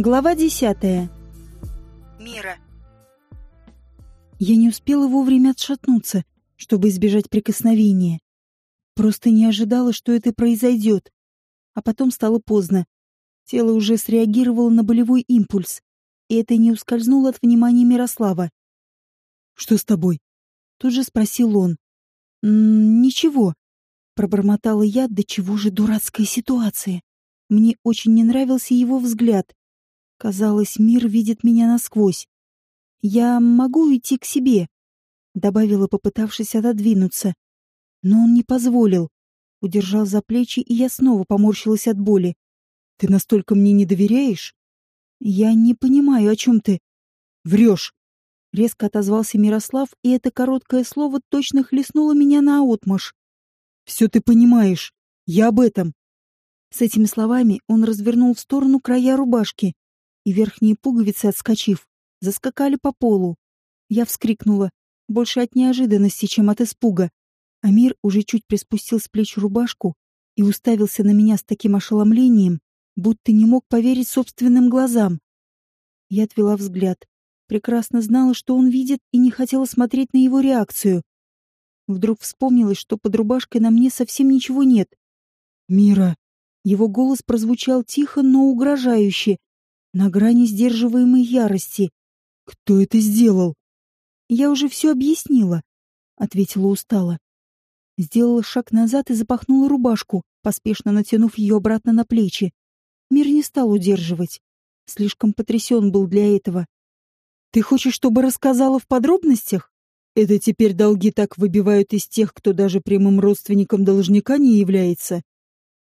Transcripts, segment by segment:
Глава десятая. Мира. Я не успела вовремя отшатнуться, чтобы избежать прикосновения. Просто не ожидала, что это произойдет. А потом стало поздно. Тело уже среагировало на болевой импульс, и это не ускользнуло от внимания Мирослава. «Что с тобой?» Тут же спросил он. «М -м, «Ничего», — пробормотала я, до чего же дурацкая ситуация. Мне очень не нравился его взгляд. Казалось, мир видит меня насквозь. «Я могу уйти к себе», — добавила, попытавшись отодвинуться. Но он не позволил. Удержал за плечи, и я снова поморщилась от боли. «Ты настолько мне не доверяешь?» «Я не понимаю, о чем ты...» «Врешь!» Резко отозвался Мирослав, и это короткое слово точно хлестнуло меня наотмашь. «Все ты понимаешь. Я об этом». С этими словами он развернул в сторону края рубашки, и верхние пуговицы, отскочив, заскакали по полу. Я вскрикнула, больше от неожиданности, чем от испуга. Амир уже чуть приспустил с плеч рубашку и уставился на меня с таким ошеломлением, будто не мог поверить собственным глазам. Я отвела взгляд прекрасно знала, что он видит, и не хотела смотреть на его реакцию. Вдруг вспомнилось, что под рубашкой на мне совсем ничего нет. «Мира!» Его голос прозвучал тихо, но угрожающе, на грани сдерживаемой ярости. «Кто это сделал?» «Я уже все объяснила», — ответила устало. Сделала шаг назад и запахнула рубашку, поспешно натянув ее обратно на плечи. Мир не стал удерживать. Слишком потрясен был для этого. Ты хочешь, чтобы рассказала в подробностях? Это теперь долги так выбивают из тех, кто даже прямым родственником должника не является.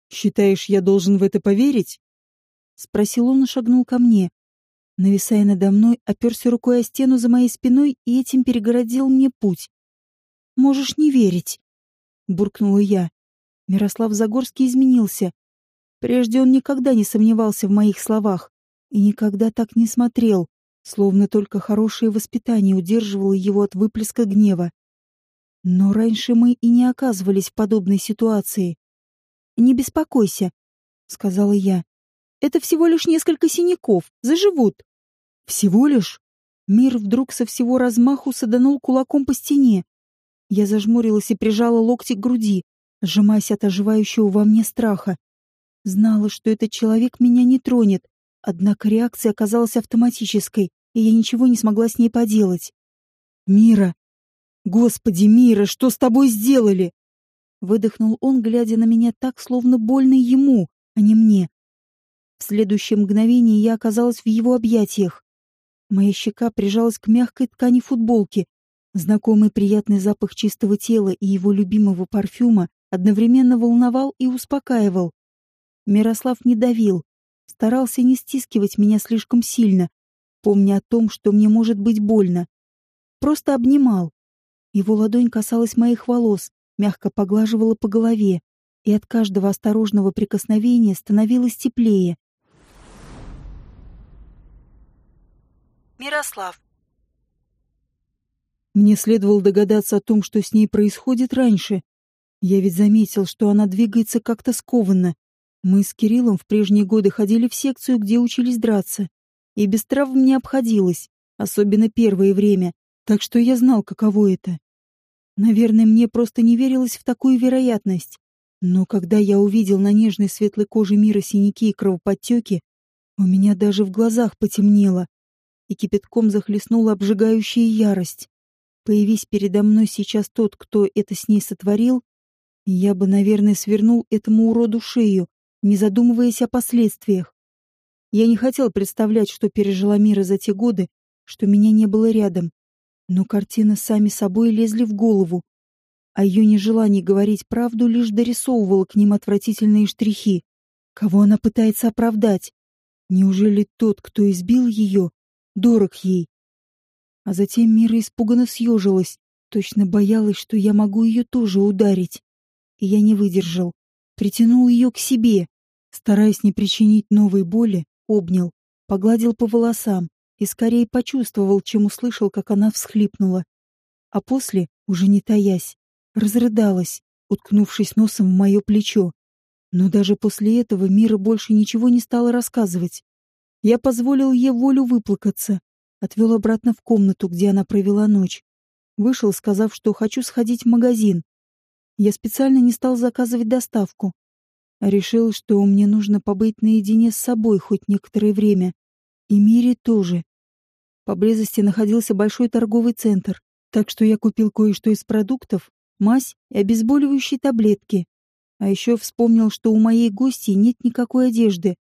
Считаешь, я должен в это поверить? Спросил он и шагнул ко мне. Нависая надо мной, оперся рукой о стену за моей спиной и этим перегородил мне путь. «Можешь не верить», — буркнула я. Мирослав Загорский изменился. Прежде он никогда не сомневался в моих словах и никогда так не смотрел, словно только хорошее воспитание удерживало его от выплеска гнева. Но раньше мы и не оказывались в подобной ситуации. «Не беспокойся», — сказала я. «Это всего лишь несколько синяков, заживут». «Всего лишь?» Мир вдруг со всего размаху саданул кулаком по стене. Я зажмурилась и прижала локти к груди, сжимаясь от оживающего во мне страха. Знала, что этот человек меня не тронет, однако реакция оказалась автоматической и я ничего не смогла с ней поделать. «Мира! Господи, Мира, что с тобой сделали?» Выдохнул он, глядя на меня так, словно больно ему, а не мне. В следующее мгновение я оказалась в его объятиях. Моя щека прижалась к мягкой ткани футболки. Знакомый приятный запах чистого тела и его любимого парфюма одновременно волновал и успокаивал. Мирослав не давил, старался не стискивать меня слишком сильно, помня о том, что мне может быть больно. Просто обнимал. Его ладонь касалась моих волос, мягко поглаживала по голове, и от каждого осторожного прикосновения становилось теплее. Мирослав. Мне следовало догадаться о том, что с ней происходит раньше. Я ведь заметил, что она двигается как-то скованно. Мы с Кириллом в прежние годы ходили в секцию, где учились драться и без травм не обходилось, особенно первое время, так что я знал, каково это. Наверное, мне просто не верилось в такую вероятность. Но когда я увидел на нежной светлой коже мира синяки и кровоподтеки, у меня даже в глазах потемнело, и кипятком захлестнула обжигающая ярость. Появись передо мной сейчас тот, кто это с ней сотворил, я бы, наверное, свернул этому уроду шею, не задумываясь о последствиях. Я не хотел представлять, что пережила Мира за те годы, что меня не было рядом. Но картины сами собой лезли в голову, а ее нежелание говорить правду лишь дорисовывало к ним отвратительные штрихи. Кого она пытается оправдать? Неужели тот, кто избил ее, дорог ей? А затем Мира испуганно съежилась, точно боялась, что я могу ее тоже ударить. И я не выдержал. Притянул ее к себе, стараясь не причинить новой боли, обнял, погладил по волосам и скорее почувствовал, чем услышал, как она всхлипнула. А после, уже не таясь, разрыдалась, уткнувшись носом в мое плечо. Но даже после этого Мира больше ничего не стала рассказывать. Я позволил ей волю выплакаться, отвел обратно в комнату, где она провела ночь. Вышел, сказав, что хочу сходить в магазин. Я специально не стал заказывать доставку. Решил, что мне нужно побыть наедине с собой хоть некоторое время. И Мире тоже. Поблизости находился большой торговый центр, так что я купил кое-что из продуктов, мазь и обезболивающие таблетки. А еще вспомнил, что у моей гости нет никакой одежды,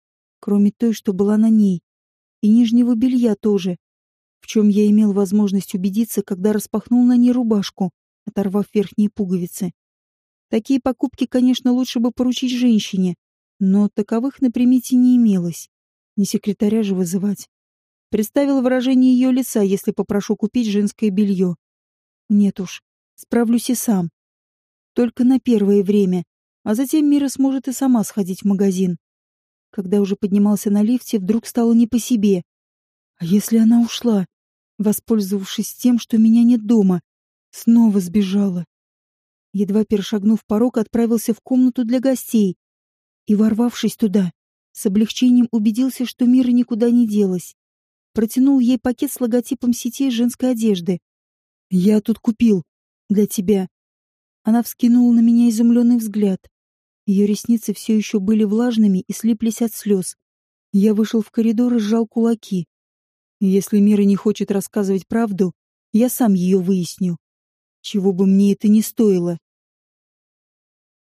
кроме той, что была на ней. И нижнего белья тоже, в чем я имел возможность убедиться, когда распахнул на ней рубашку, оторвав верхние пуговицы. Такие покупки, конечно, лучше бы поручить женщине, но таковых на примете не имелось. Не секретаря же вызывать. Представил выражение ее лица, если попрошу купить женское белье. Нет уж, справлюсь и сам. Только на первое время, а затем Мира сможет и сама сходить в магазин. Когда уже поднимался на лифте, вдруг стало не по себе. А если она ушла, воспользовавшись тем, что меня нет дома, снова сбежала? Едва перешагнув порог, отправился в комнату для гостей и, ворвавшись туда, с облегчением убедился, что Мира никуда не делась. Протянул ей пакет с логотипом сетей женской одежды. «Я тут купил. Для тебя». Она вскинула на меня изумленный взгляд. Ее ресницы все еще были влажными и слиплись от слез. Я вышел в коридор и сжал кулаки. Если Мира не хочет рассказывать правду, я сам ее выясню. Чего бы мне это ни стоило.